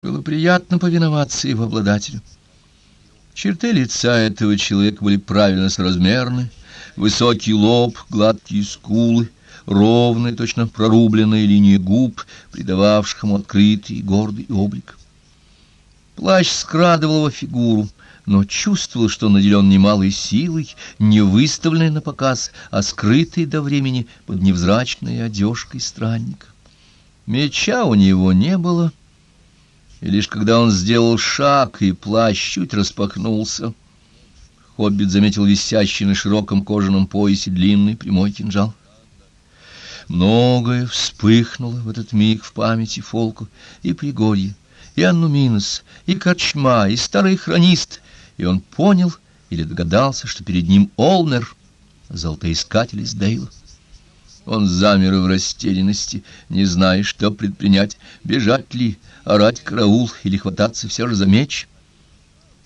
Было приятно повиноваться его обладателю. Черты лица этого человека были правильно соразмерны, высокий лоб, гладкие скулы, ровная, точно прорубленная линия губ, придававших ему открытый гордый облик. Плащ скрадывал его фигуру, но чувствовал, что наделен немалой силой, не выставленной на показ, а скрытой до времени под невзрачной одежкой странника. Меча у него не было, и лишь когда он сделал шаг, и плащ чуть распахнулся, Хоббит заметил висящий на широком кожаном поясе длинный прямой кинжал. Многое вспыхнуло в этот миг в памяти Фолку, и Пригорье, и Аннуминос, и Корчма, и старый хронист, и он понял или догадался, что перед ним Олнер, золотоискатель из Дейла. Он замер в растерянности, не зная, что предпринять, бежать ли, орать караул или хвататься все же за меч.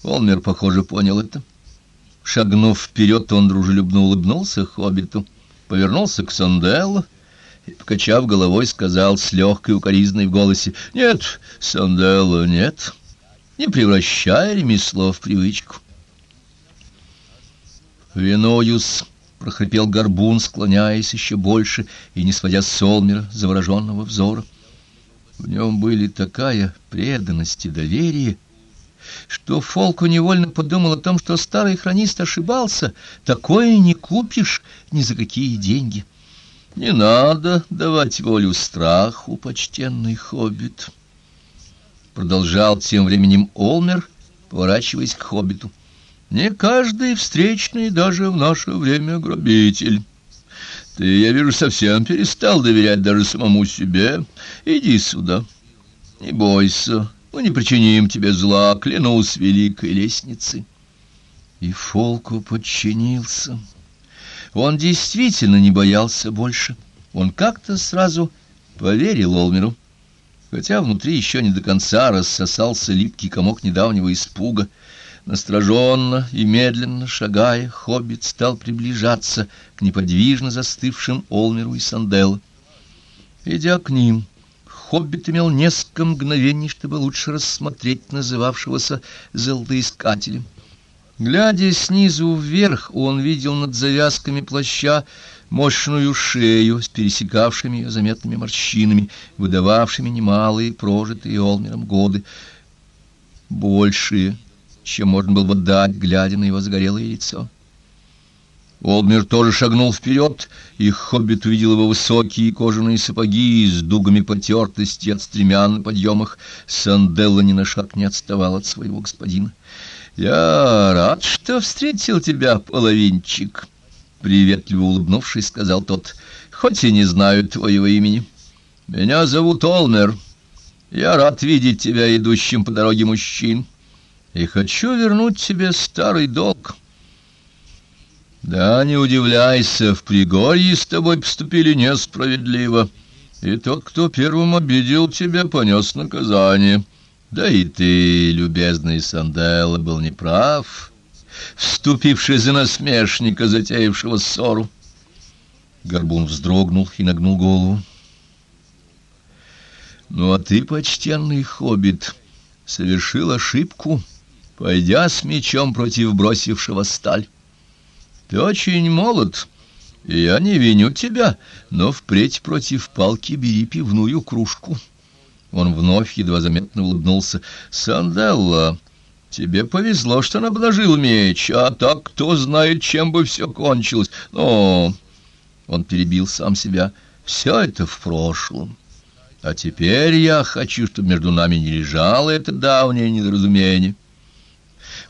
Олмер, похоже, понял это. Шагнув вперед, он дружелюбно улыбнулся хоббиту, повернулся к Санделлу и, покачав головой, сказал с легкой укоризной в голосе, «Нет, Санделло, нет, не превращай ремесло в привычку». «Виноюс», прохрипел горбун, склоняясь еще больше и не сводя с Олмера завороженного взора. В нем были такая преданность и доверие, что Фолку невольно подумал о том, что старый хронист ошибался. Такое не купишь ни за какие деньги. Не надо давать волю страху, почтенный хоббит. Продолжал тем временем Олмер, поворачиваясь к хоббиту. Не каждый встречный даже в наше время грабитель. Ты, я вижу, совсем перестал доверять даже самому себе. Иди сюда. Не бойся, мы не причиним тебе зла, клянусь великой лестницей. И Фолку подчинился. Он действительно не боялся больше. Он как-то сразу поверил Олмеру, хотя внутри еще не до конца рассосался липкий комок недавнего испуга — Настороженно и медленно шагая, хоббит стал приближаться к неподвижно застывшим Олмеру и Санделу. Идя к ним, хоббит имел несколько мгновений, чтобы лучше рассмотреть называвшегося золотоискателем. Глядя снизу вверх, он видел над завязками плаща мощную шею с пересекавшими ее заметными морщинами, выдававшими немалые прожитые Олмером годы. Большие чем можно было бы дать, глядя на его загорелое лицо. Олдмир тоже шагнул вперед, и Хоббит увидел его высокие кожаные сапоги с дугами потертости от стремян на подъемах. Санделла ни на шаг не отставал от своего господина. — Я рад, что встретил тебя, половинчик, — приветливо улыбнувшись, сказал тот, — хоть и не знаю твоего имени. Меня зовут Олмер. Я рад видеть тебя идущим по дороге мужчин. — и хочу вернуть тебе старый долг. Да, не удивляйся, в Пригорье с тобой поступили несправедливо, и тот, кто первым обидел тебя, понес наказание. Да и ты, любезный Санделла, был неправ, вступивший за насмешника, затеявшего ссору. Горбун вздрогнул и нагнул голову. Ну, а ты, почтенный хоббит, совершил ошибку, — пойдя с мечом против бросившего сталь. Ты очень молод, и я не виню тебя, но впредь против палки бери пивную кружку. Он вновь едва заметно улыбнулся. Санделла, тебе повезло, что он обнажил меч, а так кто знает, чем бы все кончилось. Но он перебил сам себя. Все это в прошлом. А теперь я хочу, чтобы между нами не лежало это давнее недоразумение.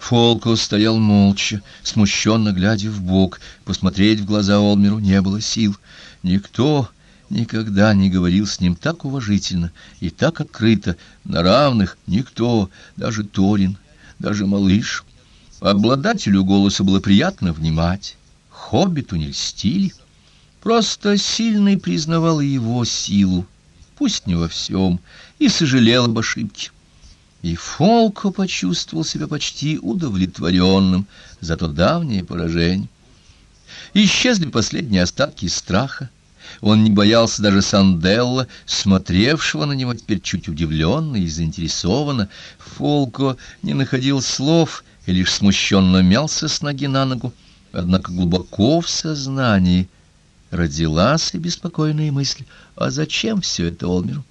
Фолко стоял молча, смущенно глядя в бок. Посмотреть в глаза Олмеру не было сил. Никто никогда не говорил с ним так уважительно и так открыто, на равных никто, даже Торин, даже малыш. Обладателю голоса было приятно внимать, хоббиту не льстили. Просто сильный признавал его силу, пусть не во всем, и сожалел об ошибке. И Фолко почувствовал себя почти удовлетворенным за то давнее поражение. Исчезли последние остатки страха, Он не боялся даже Санделла, смотревшего на него теперь чуть удивленно и заинтересованно. Фолко не находил слов и лишь смущенно мялся с ноги на ногу. Однако глубоко в сознании родилась и беспокойная мысль, а зачем все это Олмеру?